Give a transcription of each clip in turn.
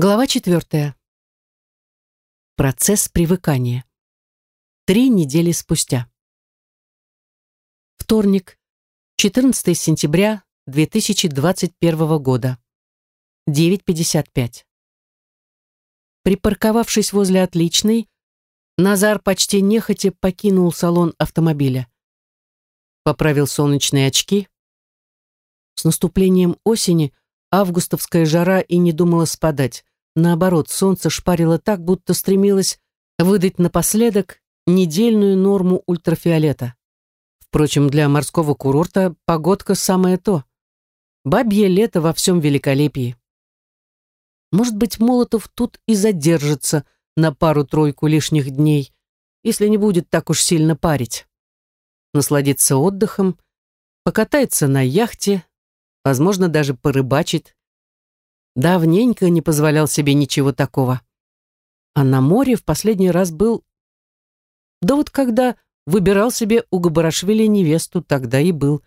Глава четвертая. Процесс привыкания. Три недели спустя. Вторник, 14 сентября 2021 года. 9.55. Припарковавшись возле отличной, Назар почти нехотя покинул салон автомобиля. Поправил солнечные очки. С наступлением осени августовская жара и не думала спадать. Наоборот, солнце шпарило так, будто стремилось выдать напоследок недельную норму ультрафиолета. Впрочем, для морского курорта погодка самое то. Бабье лето во всем великолепии. Может быть, Молотов тут и задержится на пару-тройку лишних дней, если не будет так уж сильно парить. Насладиться отдыхом, покатается на яхте, возможно, даже порыбачит. Давненько не позволял себе ничего такого. А на море в последний раз был... Да вот когда выбирал себе у Габарашвили невесту, тогда и был.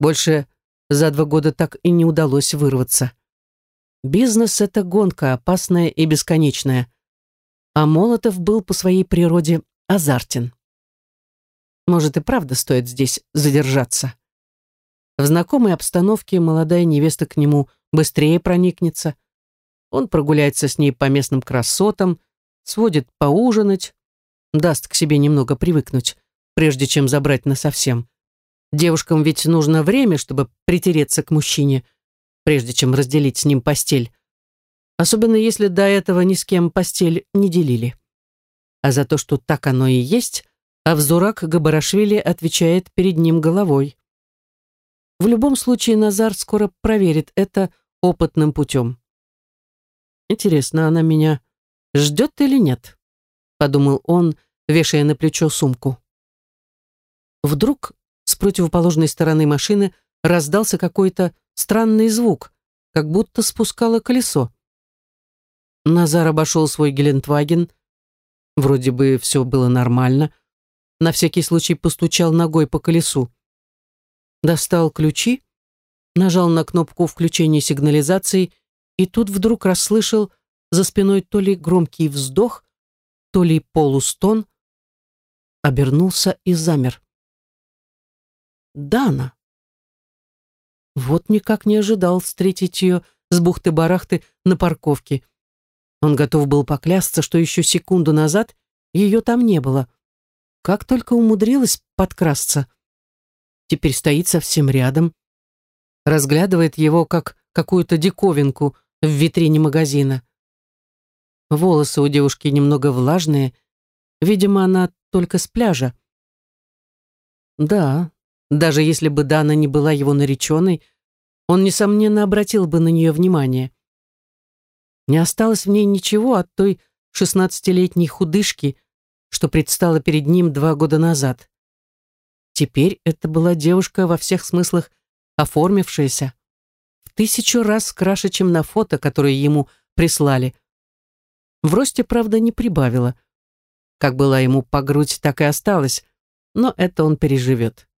Больше за два года так и не удалось вырваться. Бизнес — это гонка, опасная и бесконечная. А Молотов был по своей природе азартен. Может и правда стоит здесь задержаться. В знакомой обстановке молодая невеста к нему быстрее проникнется. Он прогуляется с ней по местным красотам, сводит поужинать, даст к себе немного привыкнуть, прежде чем забрать насовсем. Девушкам ведь нужно время, чтобы притереться к мужчине, прежде чем разделить с ним постель. Особенно если до этого ни с кем постель не делили. А за то, что так оно и есть, Авзурак Габарашвили отвечает перед ним головой. В любом случае Назар скоро проверит это опытным путем. Интересно, она меня ждет или нет? Подумал он, вешая на плечо сумку. Вдруг с противоположной стороны машины раздался какой-то странный звук, как будто спускало колесо. Назар обошел свой Гелендваген. Вроде бы все было нормально. На всякий случай постучал ногой по колесу достал ключи, нажал на кнопку включения сигнализации и тут вдруг расслышал за спиной то ли громкий вздох, то ли полустон, обернулся и замер. Дана. Вот никак не ожидал встретить ее с бухты-барахты на парковке. Он готов был поклясться, что еще секунду назад ее там не было. Как только умудрилась подкрасться теперь стоит совсем рядом, разглядывает его как какую-то диковинку в витрине магазина. Волосы у девушки немного влажные, видимо, она только с пляжа. Да, даже если бы Дана не была его нареченной, он, несомненно, обратил бы на нее внимание. Не осталось в ней ничего от той шестнадцатилетней худышки, что предстала перед ним два года назад. Теперь это была девушка во всех смыслах оформившаяся, в тысячу раз краше, чем на фото, которое ему прислали. В росте, правда, не прибавила. Как была ему по грудь, так и осталась, но это он переживет.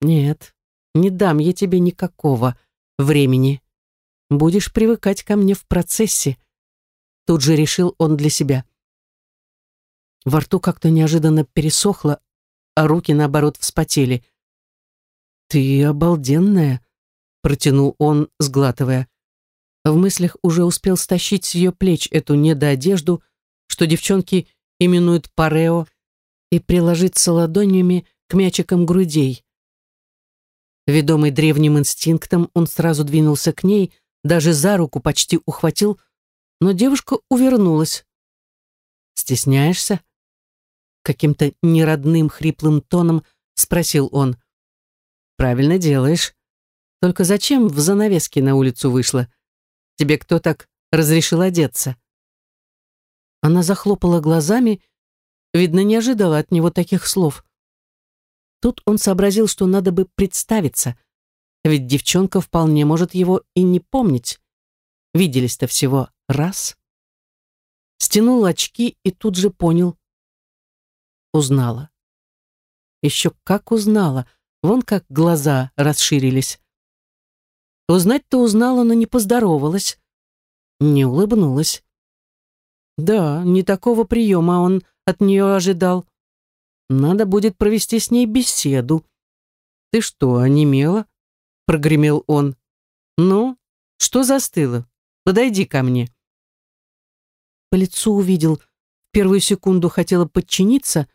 Нет, не дам я тебе никакого времени. Будешь привыкать ко мне в процессе. Тут же решил он для себя. Во рту как-то неожиданно пересохло, а руки, наоборот, вспотели. «Ты обалденная», — протянул он, сглатывая. В мыслях уже успел стащить с ее плеч эту недоодежду, что девчонки именуют парео, и приложиться ладонями к мячикам грудей. Ведомый древним инстинктом, он сразу двинулся к ней, даже за руку почти ухватил, но девушка увернулась. «Стесняешься?» Каким-то неродным хриплым тоном спросил он. «Правильно делаешь. Только зачем в занавеске на улицу вышла? Тебе кто так разрешил одеться?» Она захлопала глазами, видно, не ожидала от него таких слов. Тут он сообразил, что надо бы представиться, ведь девчонка вполне может его и не помнить. Виделись-то всего раз. Стянул очки и тут же понял, узнала. Еще как узнала, вон как глаза расширились. Узнать-то узнала, но не поздоровалась. не улыбнулась. Да, не такого приема он от нее ожидал. Надо будет провести с ней беседу. «Ты что, онемела?» — прогремел он. «Ну, что застыло? Подойди ко мне». По лицу увидел, в первую секунду хотела подчиниться,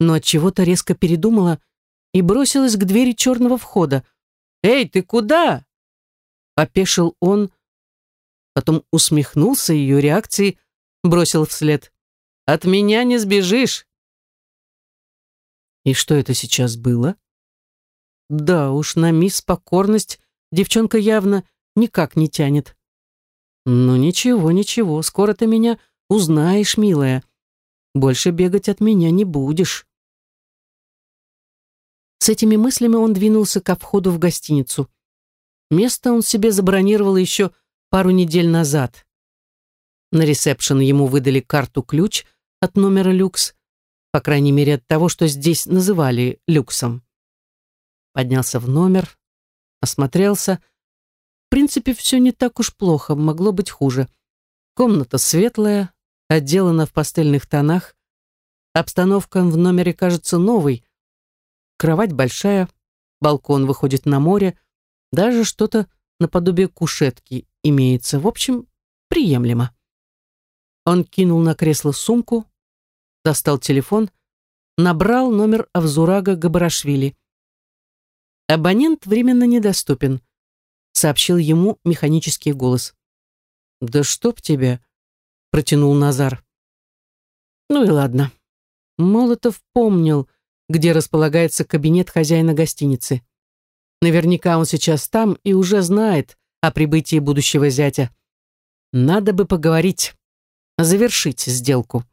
но от чего то резко передумала и бросилась к двери черного входа. «Эй, ты куда?» Опешил он, потом усмехнулся ее реакцией, бросил вслед. «От меня не сбежишь!» И что это сейчас было? Да уж, на мисс Покорность девчонка явно никак не тянет. Ну ничего, ничего, скоро ты меня узнаешь, милая. Больше бегать от меня не будешь. С этими мыслями он двинулся ко входу в гостиницу. Место он себе забронировал еще пару недель назад. На ресепшн ему выдали карту-ключ от номера люкс, по крайней мере от того, что здесь называли люксом. Поднялся в номер, осмотрелся. В принципе, все не так уж плохо, могло быть хуже. Комната светлая, отделана в пастельных тонах. Обстановка в номере кажется новой. Кровать большая, балкон выходит на море, даже что-то наподобие кушетки имеется. В общем, приемлемо. Он кинул на кресло сумку, достал телефон, набрал номер Авзурага Габарашвили. «Абонент временно недоступен», — сообщил ему механический голос. «Да чтоб тебя!» — протянул Назар. «Ну и ладно». Молотов помнил, где располагается кабинет хозяина гостиницы. Наверняка он сейчас там и уже знает о прибытии будущего зятя. Надо бы поговорить, завершить сделку.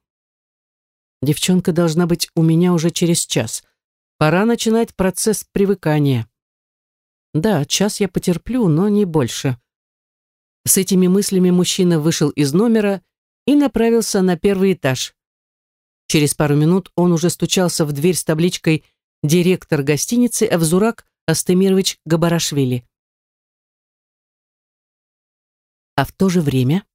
Девчонка должна быть у меня уже через час. Пора начинать процесс привыкания. Да, час я потерплю, но не больше. С этими мыслями мужчина вышел из номера и направился на первый этаж. Через пару минут он уже стучался в дверь с табличкой «Директор гостиницы Авзурак Астемирович Габарашвили». А в то же время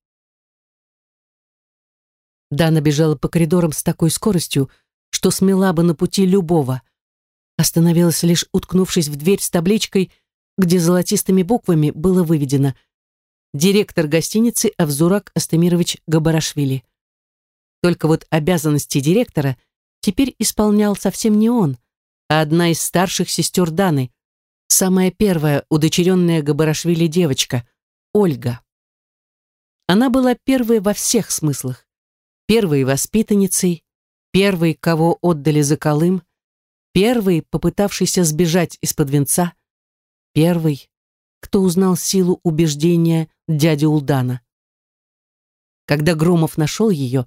Дана бежала по коридорам с такой скоростью, что смела бы на пути любого. Остановилась лишь уткнувшись в дверь с табличкой, где золотистыми буквами было выведено «Директор гостиницы Авзурак Астемирович Габарашвили». Только вот обязанности директора теперь исполнял совсем не он, а одна из старших сестер Даны, самая первая удочеренная Габарашвили девочка, Ольга. Она была первой во всех смыслах первой воспитанницей, первой, кого отдали за Колым, первой, попытавшейся сбежать из-под венца, первой, кто узнал силу убеждения дяди Улдана. Когда Громов нашел ее,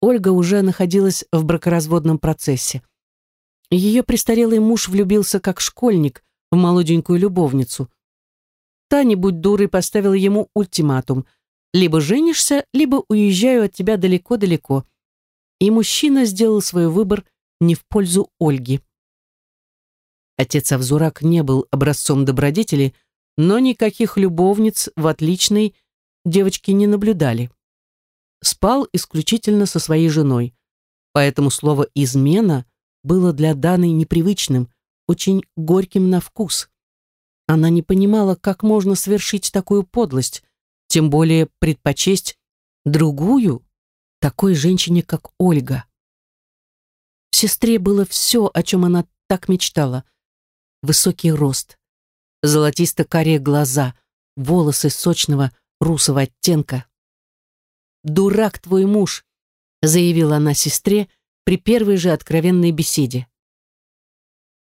Ольга уже находилась в бракоразводном процессе. Ее престарелый муж влюбился как школьник в молоденькую любовницу. Та, не будь дурой, поставила ему ультиматум – либо женишься, либо уезжаю от тебя далеко-далеко. И мужчина сделал свой выбор не в пользу Ольги. Отец Авзурак не был образцом добродетели, но никаких любовниц в отличной девочки не наблюдали. Спал исключительно со своей женой, поэтому слово «измена» было для Даны непривычным, очень горьким на вкус. Она не понимала, как можно совершить такую подлость, тем более предпочесть другую, такой женщине, как Ольга. В сестре было все, о чем она так мечтала. Высокий рост, золотисто-карие глаза, волосы сочного русого оттенка. «Дурак твой муж», — заявила она сестре при первой же откровенной беседе.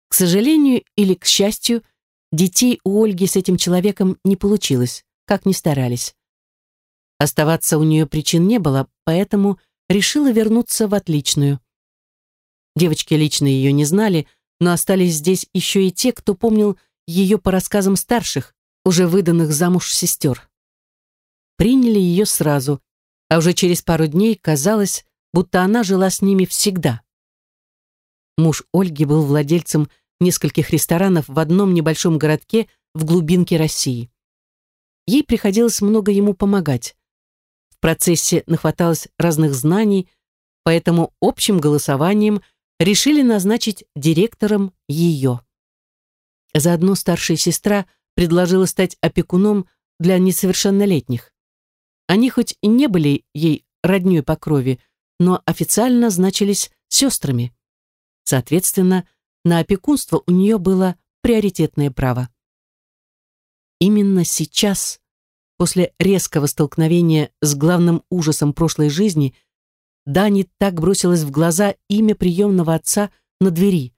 К сожалению или к счастью, детей у Ольги с этим человеком не получилось как ни старались. Оставаться у нее причин не было, поэтому решила вернуться в отличную. Девочки лично ее не знали, но остались здесь еще и те, кто помнил ее по рассказам старших, уже выданных замуж сестер. Приняли ее сразу, а уже через пару дней казалось, будто она жила с ними всегда. Муж Ольги был владельцем нескольких ресторанов в одном небольшом городке в глубинке России. Ей приходилось много ему помогать. процессе нахваталась разных знаний, поэтому общим голосованием решили назначить директором ее. Заодно старшая сестра предложила стать опекуном для несовершеннолетних. Они хоть и не были ей роднёй по крови, но официально значились сестрами. Соответственно, на опекунство у нее было приоритетное право. Именно сейчас, после резкого столкновения с главным ужасом прошлой жизни, Дани так бросилось в глаза имя приемного отца на двери.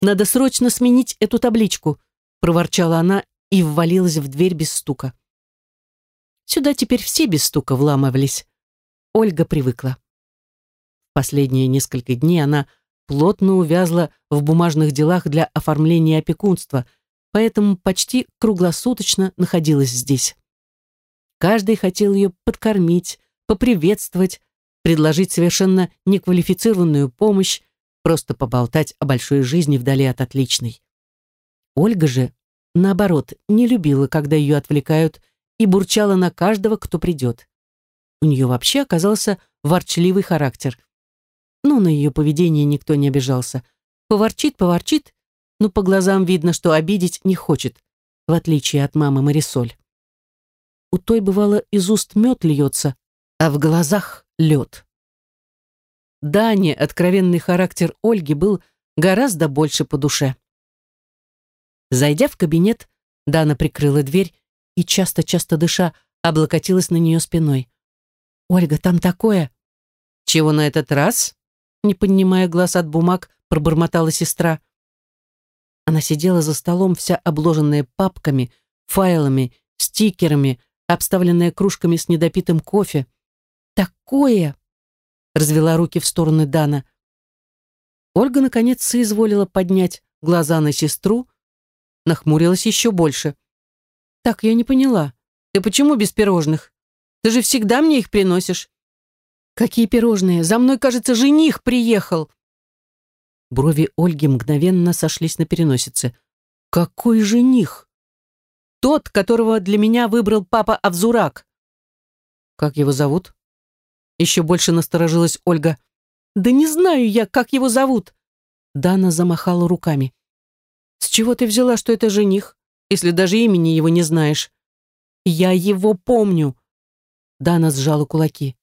«Надо срочно сменить эту табличку», — проворчала она и ввалилась в дверь без стука. Сюда теперь все без стука вламывались. Ольга привыкла. Последние несколько дней она плотно увязла в бумажных делах для оформления опекунства, поэтому почти круглосуточно находилась здесь. Каждый хотел ее подкормить, поприветствовать, предложить совершенно неквалифицированную помощь, просто поболтать о большой жизни вдали от отличной. Ольга же, наоборот, не любила, когда ее отвлекают, и бурчала на каждого, кто придет. У нее вообще оказался ворчливый характер. Но на ее поведение никто не обижался. Поворчит, поворчит, но по глазам видно, что обидеть не хочет, в отличие от мамы Марисоль. У той, бывало, из уст мед льется, а в глазах лед. Дане откровенный характер Ольги был гораздо больше по душе. Зайдя в кабинет, Дана прикрыла дверь и, часто-часто дыша, облокотилась на нее спиной. «Ольга, там такое!» «Чего на этот раз?» Не поднимая глаз от бумаг, пробормотала сестра. Она сидела за столом, вся обложенная папками, файлами, стикерами, обставленная кружками с недопитым кофе. «Такое!» — развела руки в стороны Дана. Ольга, наконец, соизволила поднять глаза на сестру, нахмурилась еще больше. «Так, я не поняла. Ты почему без пирожных? Ты же всегда мне их приносишь». «Какие пирожные? За мной, кажется, жених приехал!» Брови Ольги мгновенно сошлись на переносице. «Какой жених?» «Тот, которого для меня выбрал папа Авзурак». «Как его зовут?» Еще больше насторожилась Ольга. «Да не знаю я, как его зовут!» Дана замахала руками. «С чего ты взяла, что это жених, если даже имени его не знаешь?» «Я его помню!» Дана сжала кулаки.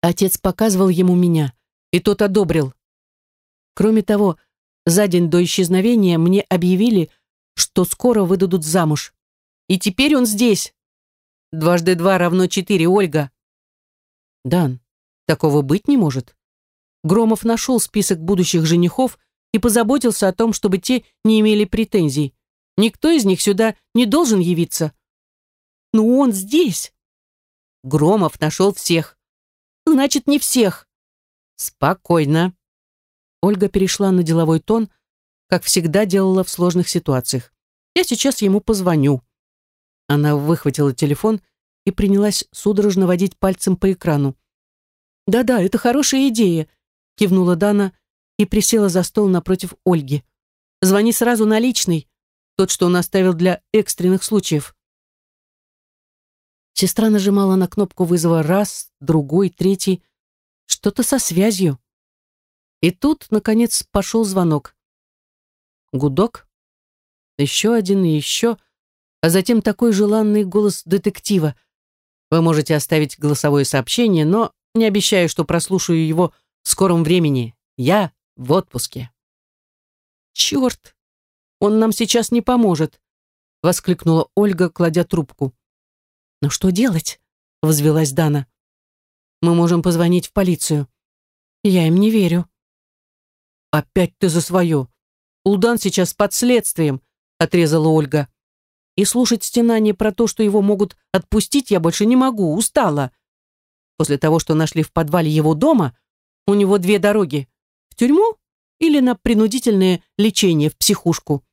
Отец показывал ему меня, и тот одобрил. Кроме того, за день до исчезновения мне объявили, что скоро выдадут замуж. И теперь он здесь. Дважды два равно четыре, Ольга. Дан, такого быть не может. Громов нашел список будущих женихов и позаботился о том, чтобы те не имели претензий. Никто из них сюда не должен явиться. Но он здесь. Громов нашел всех. Значит, не всех. Спокойно. Ольга перешла на деловой тон, как всегда делала в сложных ситуациях. Я сейчас ему позвоню. Она выхватила телефон и принялась судорожно водить пальцем по экрану. «Да-да, это хорошая идея», — кивнула Дана и присела за стол напротив Ольги. «Звони сразу на личный, тот, что он оставил для экстренных случаев». Сестра нажимала на кнопку вызова раз, другой, третий. Что-то со связью. И тут, наконец, пошел звонок. Гудок. Еще один и еще, а затем такой желанный голос детектива. Вы можете оставить голосовое сообщение, но не обещаю, что прослушаю его в скором времени. Я в отпуске. Черт! Он нам сейчас не поможет, воскликнула Ольга, кладя трубку. Но что делать? Возвелась Дана. Мы можем позвонить в полицию. Я им не верю. Опять ты за свое. Улдан сейчас под следствием, отрезала Ольга. И слушать стенание про то, что его могут отпустить, я больше не могу, устала. После того, что нашли в подвале его дома, у него две дороги. В тюрьму или на принудительное лечение в психушку.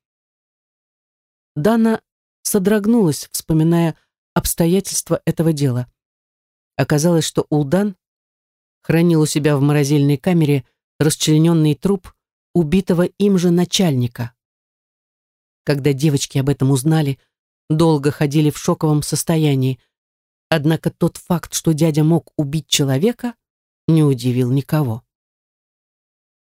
Дана содрогнулась, вспоминая обстоятельства этого дела. Оказалось, что Улдан хранил у себя в морозильной камере расчлененный труп убитого им же начальника. Когда девочки об этом узнали, долго ходили в шоковом состоянии. Однако тот факт, что дядя мог убить человека, не удивил никого.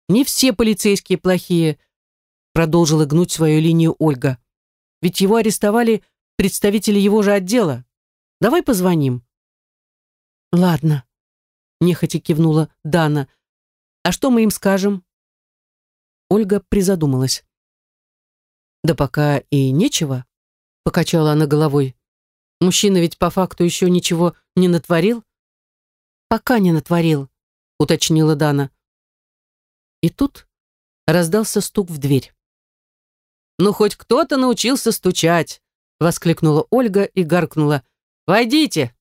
«Не все полицейские плохие», — продолжила гнуть свою линию Ольга. «Ведь его арестовали представители его же отдела. Давай позвоним». «Ладно», — нехотя кивнула Дана. «А что мы им скажем?» Ольга призадумалась. «Да пока и нечего», — покачала она головой. «Мужчина ведь по факту еще ничего не натворил?» «Пока не натворил», — уточнила Дана. И тут раздался стук в дверь. «Ну, хоть кто-то научился стучать!» — воскликнула Ольга и гаркнула. «Войдите!»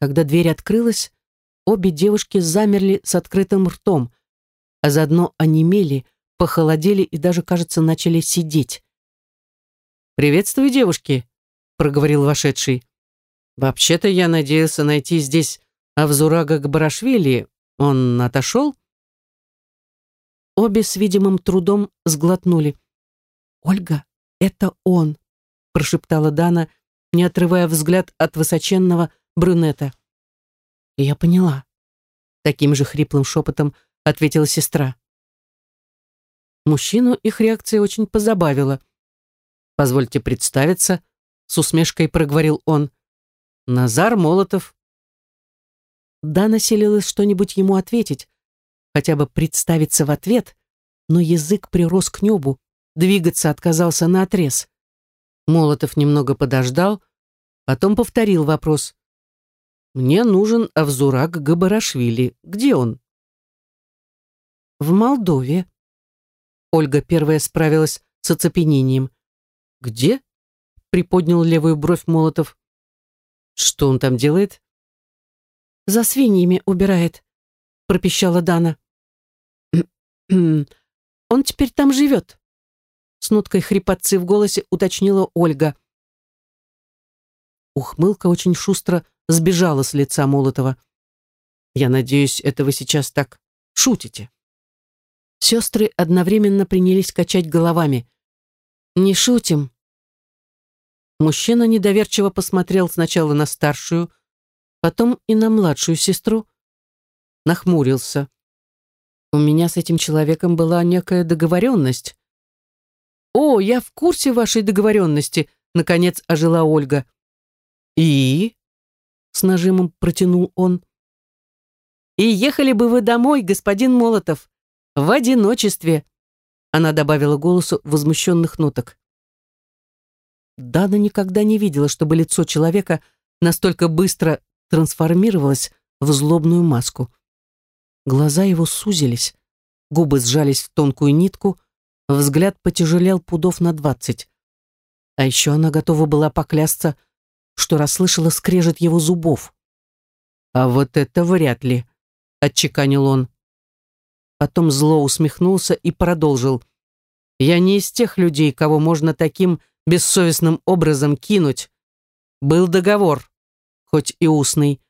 Когда дверь открылась, обе девушки замерли с открытым ртом, а заодно онемели, похолодели и даже, кажется, начали сидеть. «Приветствую, девушки!» — проговорил вошедший. «Вообще-то я надеялся найти здесь Авзурага Гбарашвили. Он отошел?» Обе с видимым трудом сглотнули. «Ольга, это он!» — прошептала Дана, не отрывая взгляд от высоченного брюнета. «Я поняла», — таким же хриплым шепотом ответила сестра. Мужчину их реакция очень позабавила. «Позвольте представиться», — с усмешкой проговорил он. «Назар Молотов». Дана селилась что-нибудь ему ответить, хотя бы представиться в ответ, но язык прирос к небу, двигаться отказался на отрез. Молотов немного подождал, потом повторил вопрос. «Мне нужен Авзурак Габарашвили. Где он?» «В Молдове». Ольга первая справилась с оцепенением. «Где?» — приподнял левую бровь Молотов. «Что он там делает?» «За свиньями убирает», — пропищала Дана. «Он теперь там живет», — с ноткой хрипотцы в голосе уточнила Ольга. Ухмылка очень шустро сбежала с лица Молотова. «Я надеюсь, это вы сейчас так шутите». Сестры одновременно принялись качать головами. «Не шутим». Мужчина недоверчиво посмотрел сначала на старшую, потом и на младшую сестру, нахмурился. У меня с этим человеком была некая договоренность. «О, я в курсе вашей договоренности», — наконец ожила Ольга. «И?» — с нажимом протянул он. «И ехали бы вы домой, господин Молотов, в одиночестве», она добавила голосу возмущенных ноток. Дана никогда не видела, чтобы лицо человека настолько быстро трансформировалось в злобную маску. Глаза его сузились, губы сжались в тонкую нитку, взгляд потяжелел пудов на двадцать. А еще она готова была поклясться, что расслышала скрежет его зубов. «А вот это вряд ли», — отчеканил он. Потом зло усмехнулся и продолжил. «Я не из тех людей, кого можно таким бессовестным образом кинуть. Был договор, хоть и устный.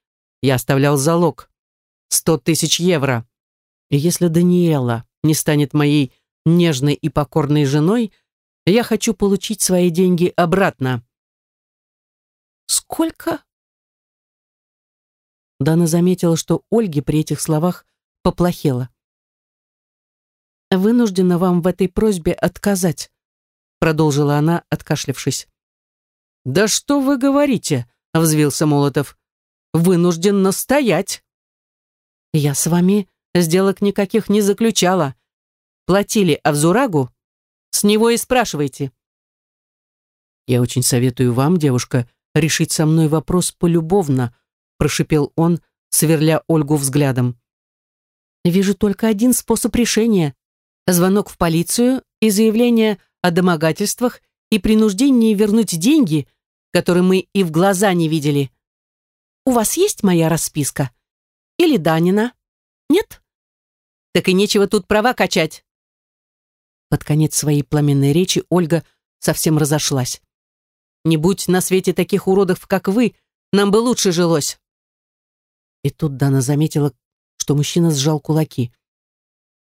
Я оставлял залог сто тысяч евро. И если Даниэла не станет моей нежной и покорной женой, я хочу получить свои деньги обратно. Сколько? Дана заметила, что Ольге при этих словах поплохело. «Вынуждена вам в этой просьбе отказать», продолжила она, откашлявшись. «Да что вы говорите?» — взвился Молотов. «Вынужден настоять». Я с вами сделок никаких не заключала. Платили Авзурагу? С него и спрашивайте. Я очень советую вам, девушка, решить со мной вопрос полюбовно, прошипел он, сверля Ольгу взглядом. Вижу только один способ решения. Звонок в полицию и заявление о домогательствах и принуждении вернуть деньги, которые мы и в глаза не видели. У вас есть моя расписка? Или Данина? Нет? Так и нечего тут права качать. Под конец своей пламенной речи Ольга совсем разошлась. Не будь на свете таких уродов, как вы, нам бы лучше жилось. И тут Дана заметила, что мужчина сжал кулаки.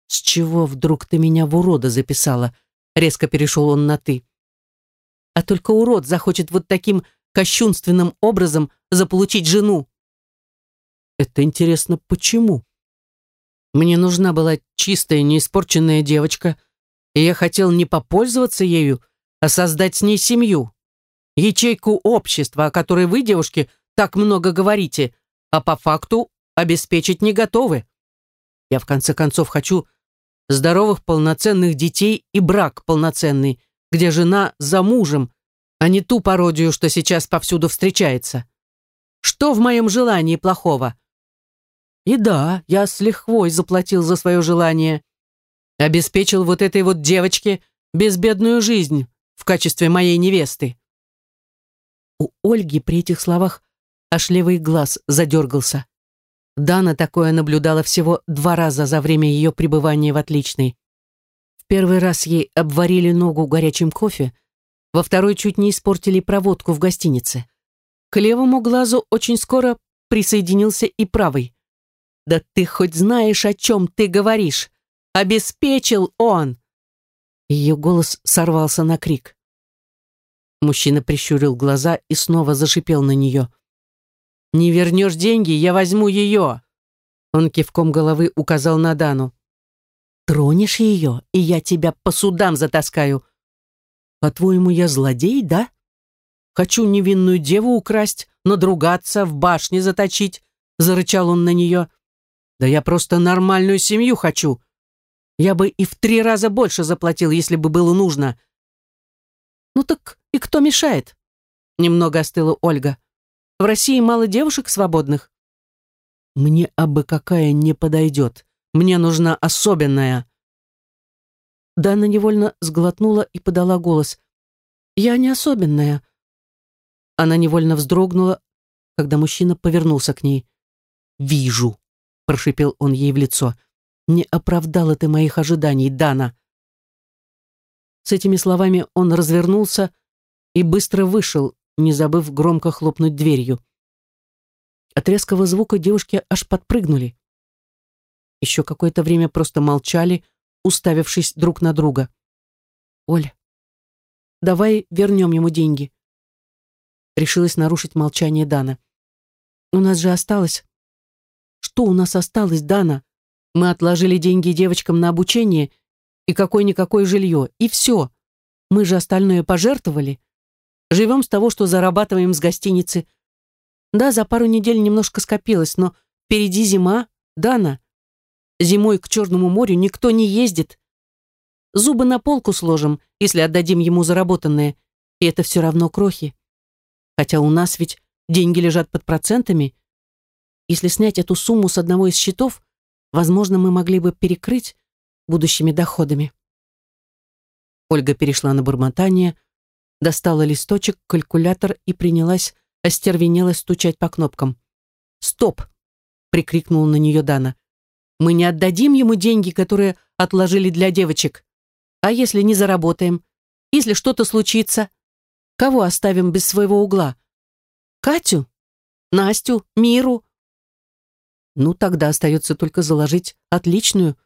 «С чего вдруг ты меня в урода записала?» Резко перешел он на «ты». «А только урод захочет вот таким кощунственным образом заполучить жену. Это интересно, почему? Мне нужна была чистая, неиспорченная девочка, и я хотел не попользоваться ею, а создать с ней семью. Ячейку общества, о которой вы, девушки, так много говорите, а по факту обеспечить не готовы. Я, в конце концов, хочу здоровых полноценных детей и брак полноценный, где жена за мужем, а не ту пародию, что сейчас повсюду встречается. Что в моем желании плохого? И да, я с лихвой заплатил за свое желание. Обеспечил вот этой вот девочке безбедную жизнь в качестве моей невесты. У Ольги при этих словах аж левый глаз задергался. Дана такое наблюдала всего два раза за время ее пребывания в отличной. В первый раз ей обварили ногу горячим кофе, во второй чуть не испортили проводку в гостинице. К левому глазу очень скоро присоединился и правый. «Да ты хоть знаешь, о чем ты говоришь? Обеспечил он!» Ее голос сорвался на крик. Мужчина прищурил глаза и снова зашипел на нее. «Не вернешь деньги, я возьму ее!» Он кивком головы указал на Дану. «Тронешь ее, и я тебя по судам затаскаю. По-твоему, я злодей, да? Хочу невинную деву украсть, надругаться, в башне заточить», зарычал он на нее. «Да я просто нормальную семью хочу. Я бы и в три раза больше заплатил, если бы было нужно». «Ну так и кто мешает?» Немного остыла Ольга. В России мало девушек свободных. Мне абы какая не подойдет. Мне нужна особенная. Дана невольно сглотнула и подала голос. Я не особенная. Она невольно вздрогнула, когда мужчина повернулся к ней. «Вижу», — прошипел он ей в лицо. «Не оправдала ты моих ожиданий, Дана». С этими словами он развернулся и быстро вышел, не забыв громко хлопнуть дверью. От резкого звука девушки аж подпрыгнули. Еще какое-то время просто молчали, уставившись друг на друга. «Оль, давай вернем ему деньги», — решилась нарушить молчание Дана. «У нас же осталось...» «Что у нас осталось, Дана? Мы отложили деньги девочкам на обучение и какое-никакое жилье, и все. Мы же остальное пожертвовали. Живем с того, что зарабатываем с гостиницы. Да, за пару недель немножко скопилось, но впереди зима, Дана. Зимой к Черному морю никто не ездит. Зубы на полку сложим, если отдадим ему заработанное, и это все равно крохи. Хотя у нас ведь деньги лежат под процентами. Если снять эту сумму с одного из счетов, возможно, мы могли бы перекрыть будущими доходами. Ольга перешла на бормотание, достала листочек, калькулятор и принялась остервенело стучать по кнопкам. «Стоп!» — прикрикнула на нее Дана. «Мы не отдадим ему деньги, которые отложили для девочек. А если не заработаем? Если что-то случится? Кого оставим без своего угла? Катю? Настю? Миру?» Ну, тогда остается только заложить отличную.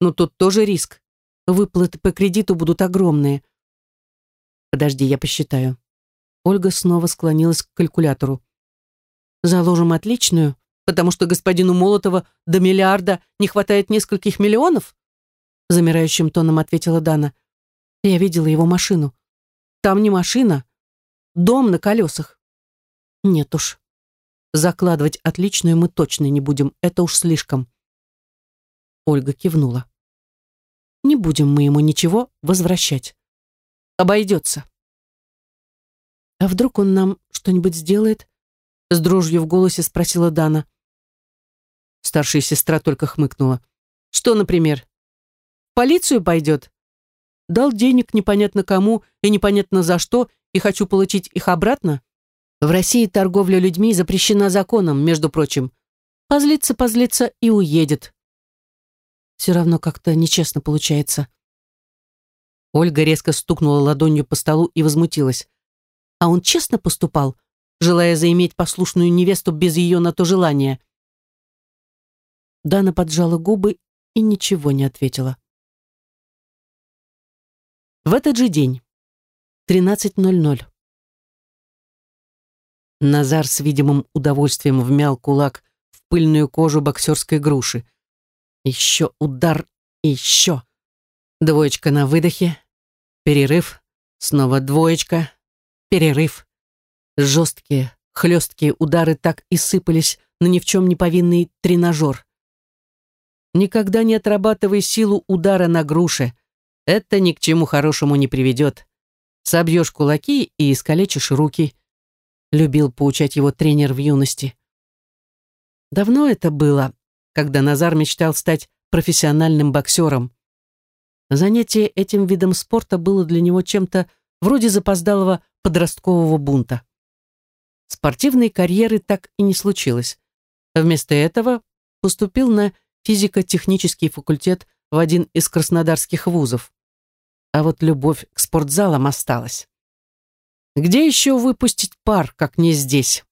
Но тут тоже риск. Выплаты по кредиту будут огромные. Подожди, я посчитаю. Ольга снова склонилась к калькулятору. Заложим отличную, потому что господину Молотова до миллиарда не хватает нескольких миллионов? Замирающим тоном ответила Дана. Я видела его машину. Там не машина, дом на колесах. Нет уж. Закладывать отличную мы точно не будем, это уж слишком. Ольга кивнула. Не будем мы ему ничего возвращать. Обойдется. А вдруг он нам что-нибудь сделает? С дрожью в голосе спросила Дана. Старшая сестра только хмыкнула. Что, например? Полицию пойдет? Дал денег непонятно кому и непонятно за что, и хочу получить их обратно? В России торговля людьми запрещена законом, между прочим. Позлится, позлится и уедет. Все равно как-то нечестно получается. Ольга резко стукнула ладонью по столу и возмутилась. А он честно поступал, желая заиметь послушную невесту без ее на то желания. Дана поджала губы и ничего не ответила. В этот же день, 13.00. Назар с видимым удовольствием вмял кулак в пыльную кожу боксерской груши. Еще удар еще. Двоечка на выдохе. Перерыв. Снова двоечка. Перерыв. Жесткие, хлесткие удары так и сыпались на ни в чем не повинный тренажер. Никогда не отрабатывай силу удара на груше. Это ни к чему хорошему не приведет. Собьешь кулаки и искалечишь руки. Любил поучать его тренер в юности. Давно это было, когда Назар мечтал стать профессиональным боксером. Занятие этим видом спорта было для него чем-то вроде запоздалого подросткового бунта. Спортивной карьеры так и не случилось. Вместо этого поступил на физико-технический факультет в один из краснодарских вузов. А вот любовь к спортзалам осталась. Где еще выпустить пар, как не здесь?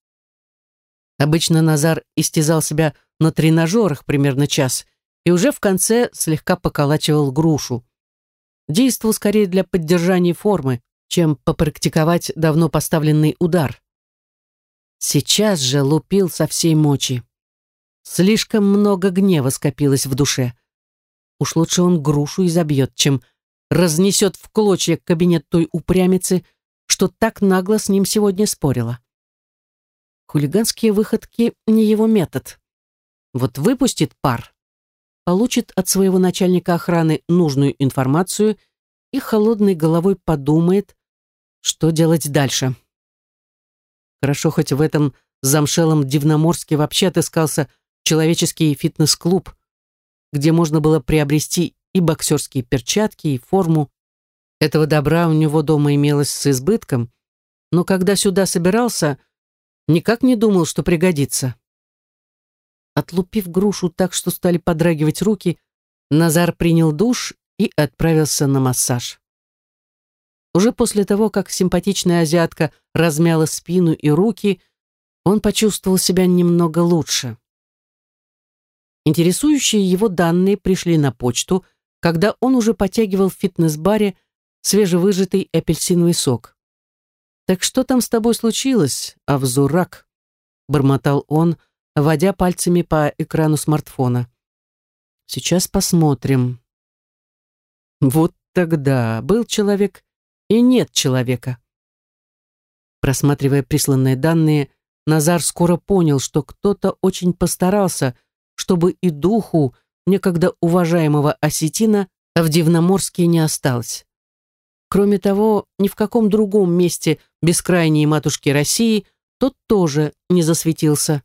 Обычно Назар истязал себя на тренажерах примерно час и уже в конце слегка поколачивал грушу. Действовал скорее для поддержания формы, чем попрактиковать давно поставленный удар. Сейчас же лупил со всей мочи. Слишком много гнева скопилось в душе. Уж лучше он грушу изобьет, чем разнесет в клочья кабинет той упрямицы, что так нагло с ним сегодня спорила. Хулиганские выходки не его метод. Вот выпустит пар, получит от своего начальника охраны нужную информацию и холодной головой подумает, что делать дальше. Хорошо, хоть в этом замшелом Дивноморске вообще отыскался человеческий фитнес-клуб, где можно было приобрести и боксерские перчатки, и форму. Этого добра у него дома имелось с избытком, но когда сюда собирался, никак не думал, что пригодится. Отлупив грушу так, что стали подрагивать руки, Назар принял душ и отправился на массаж. Уже после того, как симпатичная азиатка размяла спину и руки, он почувствовал себя немного лучше. Интересующие его данные пришли на почту, когда он уже потягивал в фитнес-баре свежевыжатый апельсиновый сок. «Так что там с тобой случилось, Авзурак?» — бормотал он, водя пальцами по экрану смартфона. «Сейчас посмотрим». Вот тогда был человек и нет человека. Просматривая присланные данные, Назар скоро понял, что кто-то очень постарался — чтобы и духу некогда уважаемого осетина в Дивноморске не осталось. Кроме того, ни в каком другом месте бескрайней матушки России тот тоже не засветился.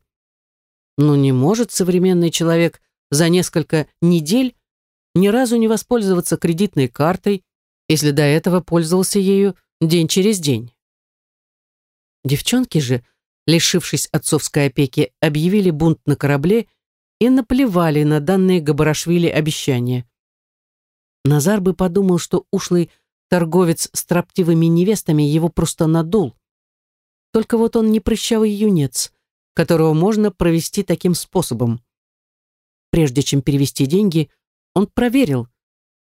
Но не может современный человек за несколько недель ни разу не воспользоваться кредитной картой, если до этого пользовался ею день через день. Девчонки же, лишившись отцовской опеки, объявили бунт на корабле и наплевали на данные Габарашвили обещания. Назар бы подумал, что ушлый торговец с троптивыми невестами его просто надул. Только вот он не прыщавый юнец, которого можно провести таким способом. Прежде чем перевести деньги, он проверил,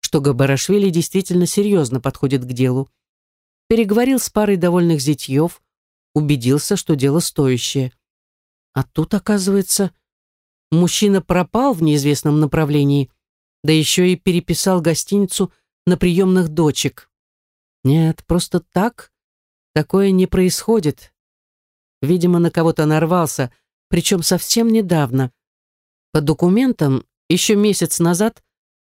что Габарашвили действительно серьезно подходит к делу. Переговорил с парой довольных зятьев, убедился, что дело стоящее. А тут, оказывается, Мужчина пропал в неизвестном направлении, да еще и переписал гостиницу на приемных дочек. Нет, просто так такое не происходит. Видимо, на кого-то нарвался, причем совсем недавно. По документам еще месяц назад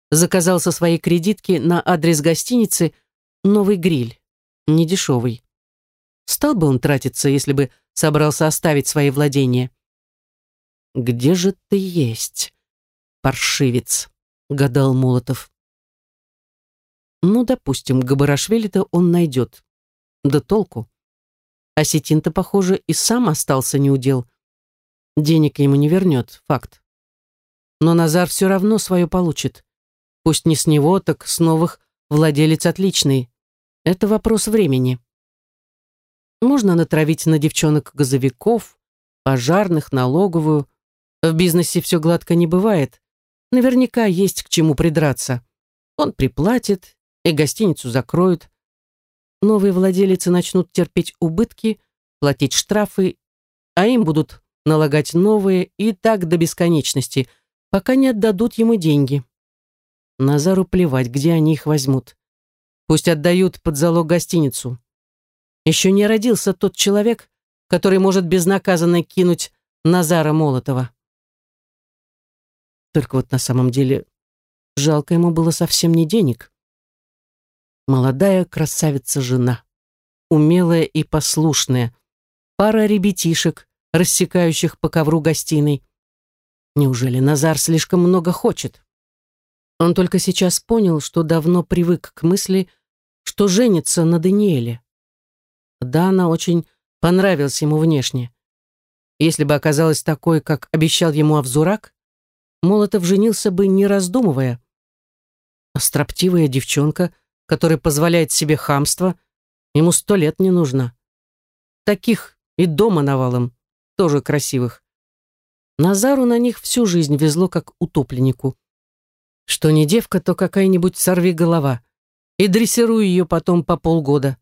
заказал со своей кредитки на адрес гостиницы новый гриль, недешевый. Стал бы он тратиться, если бы собрался оставить свои владения. «Где же ты есть, паршивец?» — гадал Молотов. «Ну, допустим, Габарашвили-то он найдет. Да толку. Осетин-то, похоже, и сам остался неудел. Денег ему не вернет, факт. Но Назар все равно свое получит. Пусть не с него, так с новых владелец отличный. Это вопрос времени. Можно натравить на девчонок газовиков, пожарных, налоговую, в бизнесе все гладко не бывает. Наверняка есть к чему придраться. Он приплатит, и гостиницу закроют. Новые владелицы начнут терпеть убытки, платить штрафы а им будут налагать новые и так до бесконечности, пока не отдадут ему деньги. Назару плевать, где они их возьмут. Пусть отдают под залог гостиницу. Еще не родился тот человек, который может безнаказанно кинуть Назара Молотова. Только вот на самом деле жалко ему было совсем не денег. Молодая красавица-жена, умелая и послушная, пара ребятишек, рассекающих по ковру гостиной. Неужели Назар слишком много хочет? Он только сейчас понял, что давно привык к мысли, что женится на Даниэле. Да, она очень понравилась ему внешне. Если бы оказалась такой, как обещал ему Авзурак, Молотов женился бы, не раздумывая. А строптивая девчонка, которая позволяет себе хамство, ему сто лет не нужна. Таких и дома навалом, тоже красивых. Назару на них всю жизнь везло, как утопленнику. Что не девка, то какая-нибудь сорви голова. И дрессируй ее потом по полгода.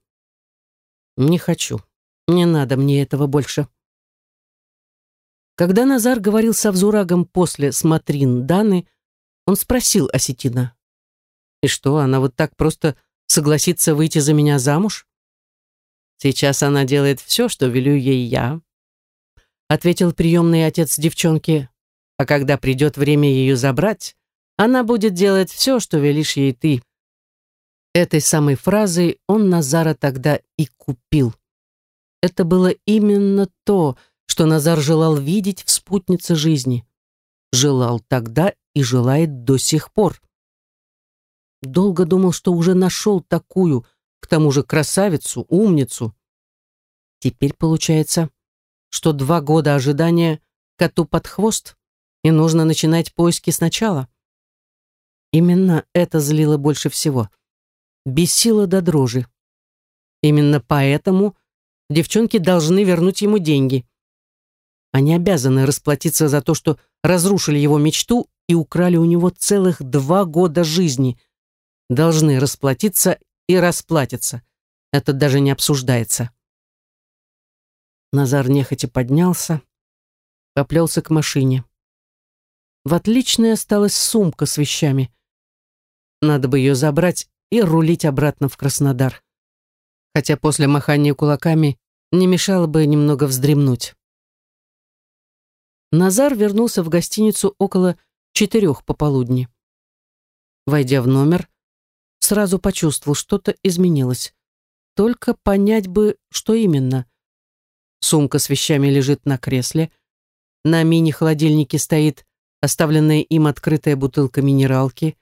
Не хочу. Не надо мне этого больше. Когда Назар говорил со Взурагом после смотрин Даны, он спросил Осетина. «И что, она вот так просто согласится выйти за меня замуж?» «Сейчас она делает все, что велю ей я», ответил приемный отец девчонки. «А когда придет время ее забрать, она будет делать все, что велишь ей ты». Этой самой фразой он Назара тогда и купил. Это было именно то, что Назар желал видеть в спутнице жизни. Желал тогда и желает до сих пор. Долго думал, что уже нашел такую, к тому же красавицу, умницу. Теперь получается, что два года ожидания коту под хвост, и нужно начинать поиски сначала. Именно это злило больше всего. Бесило до дрожи. Именно поэтому девчонки должны вернуть ему деньги. Они обязаны расплатиться за то, что разрушили его мечту и украли у него целых два года жизни. Должны расплатиться и расплатиться. Это даже не обсуждается. Назар нехотя поднялся, поплелся к машине. В отличной осталась сумка с вещами. Надо бы ее забрать и рулить обратно в Краснодар. Хотя после махания кулаками не мешало бы немного вздремнуть. Назар вернулся в гостиницу около четырех пополудни. Войдя в номер, сразу почувствовал, что-то изменилось. Только понять бы, что именно. Сумка с вещами лежит на кресле. На мини-холодильнике стоит оставленная им открытая бутылка минералки.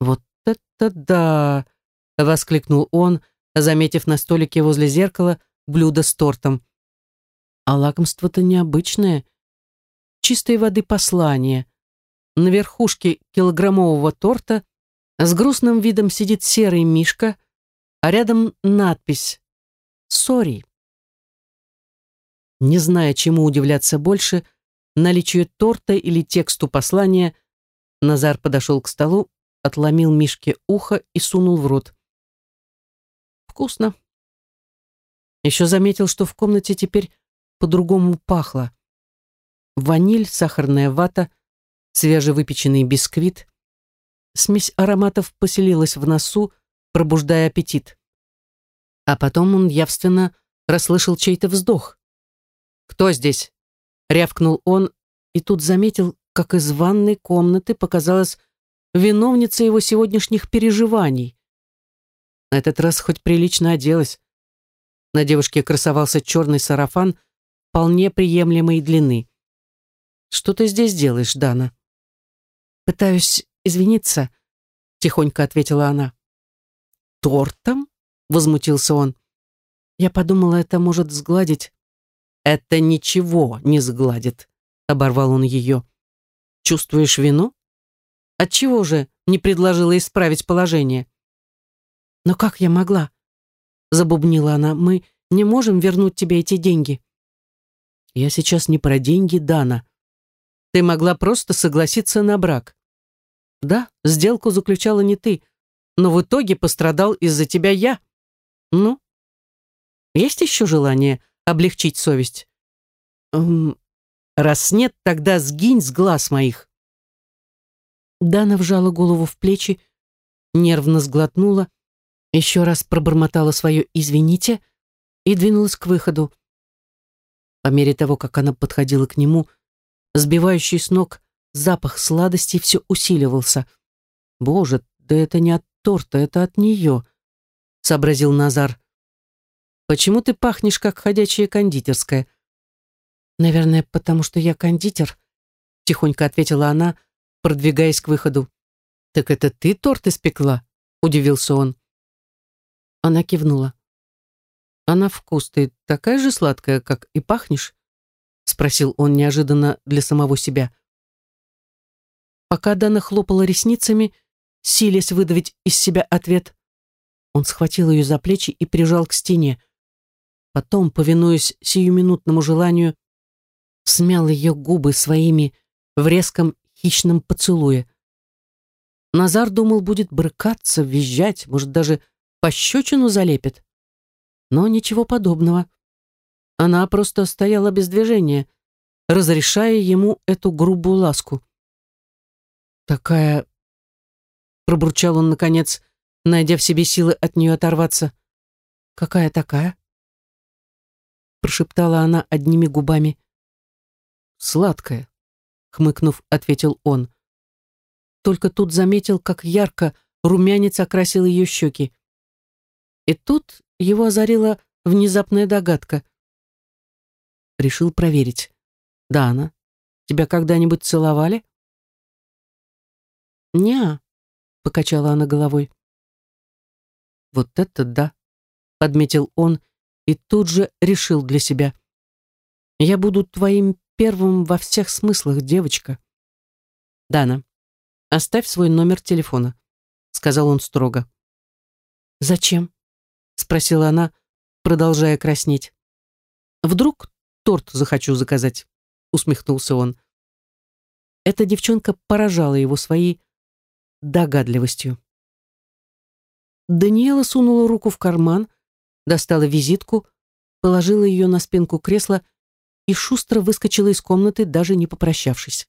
«Вот это да!» — воскликнул он, заметив на столике возле зеркала блюдо с тортом. «А лакомство-то необычное чистой воды послание. На верхушке килограммового торта с грустным видом сидит серый мишка, а рядом надпись «Сори». Не зная, чему удивляться больше, наличию торта или тексту послания, Назар подошел к столу, отломил Мишке ухо и сунул в рот. Вкусно. Еще заметил, что в комнате теперь по-другому пахло ваниль, сахарная вата, свежевыпеченный бисквит. Смесь ароматов поселилась в носу, пробуждая аппетит. А потом он явственно расслышал чей-то вздох. «Кто здесь?» — рявкнул он, и тут заметил, как из ванной комнаты показалась виновница его сегодняшних переживаний. На этот раз хоть прилично оделась. На девушке красовался черный сарафан вполне приемлемой длины. Что ты здесь делаешь, Дана?» «Пытаюсь извиниться», — тихонько ответила она. «Тортом?» — возмутился он. Я подумала, это может сгладить. «Это ничего не сгладит», — оборвал он ее. «Чувствуешь вину? Отчего же не предложила исправить положение?» «Но как я могла?» — забубнила она. «Мы не можем вернуть тебе эти деньги». «Я сейчас не про деньги, Дана», ты могла просто согласиться на брак. Да, сделку заключала не ты, но в итоге пострадал из-за тебя я. Ну, есть еще желание облегчить совесть? Эм, раз нет, тогда сгинь с глаз моих. Дана вжала голову в плечи, нервно сглотнула, еще раз пробормотала свое «извините» и двинулась к выходу. По мере того, как она подходила к нему, сбивающий с ног запах сладости все усиливался. «Боже, да это не от торта, это от нее», — сообразил Назар. «Почему ты пахнешь, как ходячая кондитерская?» «Наверное, потому что я кондитер», — тихонько ответила она, продвигаясь к выходу. «Так это ты торт испекла?» — удивился он. Она кивнула. «А на вкус ты такая же сладкая, как и пахнешь?» — спросил он неожиданно для самого себя. Пока Дана хлопала ресницами, силясь выдавить из себя ответ, он схватил ее за плечи и прижал к стене. Потом, повинуясь сиюминутному желанию, смял ее губы своими в резком хищном поцелуе. Назар думал, будет брыкаться, визжать, может, даже пощечину залепит. Но ничего подобного. Она просто стояла без движения, разрешая ему эту грубую ласку. «Такая...» — пробурчал он, наконец, найдя в себе силы от нее оторваться. «Какая такая?» Прошептала она одними губами. «Сладкая», хмыкнув, ответил он. Только тут заметил, как ярко румянец окрасил ее щеки. И тут его озарила внезапная догадка. Решил проверить. «Дана, тебя когда-нибудь целовали?» «Не-а», покачала она головой. «Вот это да», — подметил он и тут же решил для себя. «Я буду твоим первым во всех смыслах, девочка. Дана, оставь свой номер телефона, сказал он строго. Зачем? спросила она, продолжая краснеть. Вдруг торт захочу заказать, усмехнулся он. Эта девчонка поражала его своей догадливостью. Даниэла сунула руку в карман, достала визитку, положила ее на спинку кресла и шустро выскочила из комнаты, даже не попрощавшись.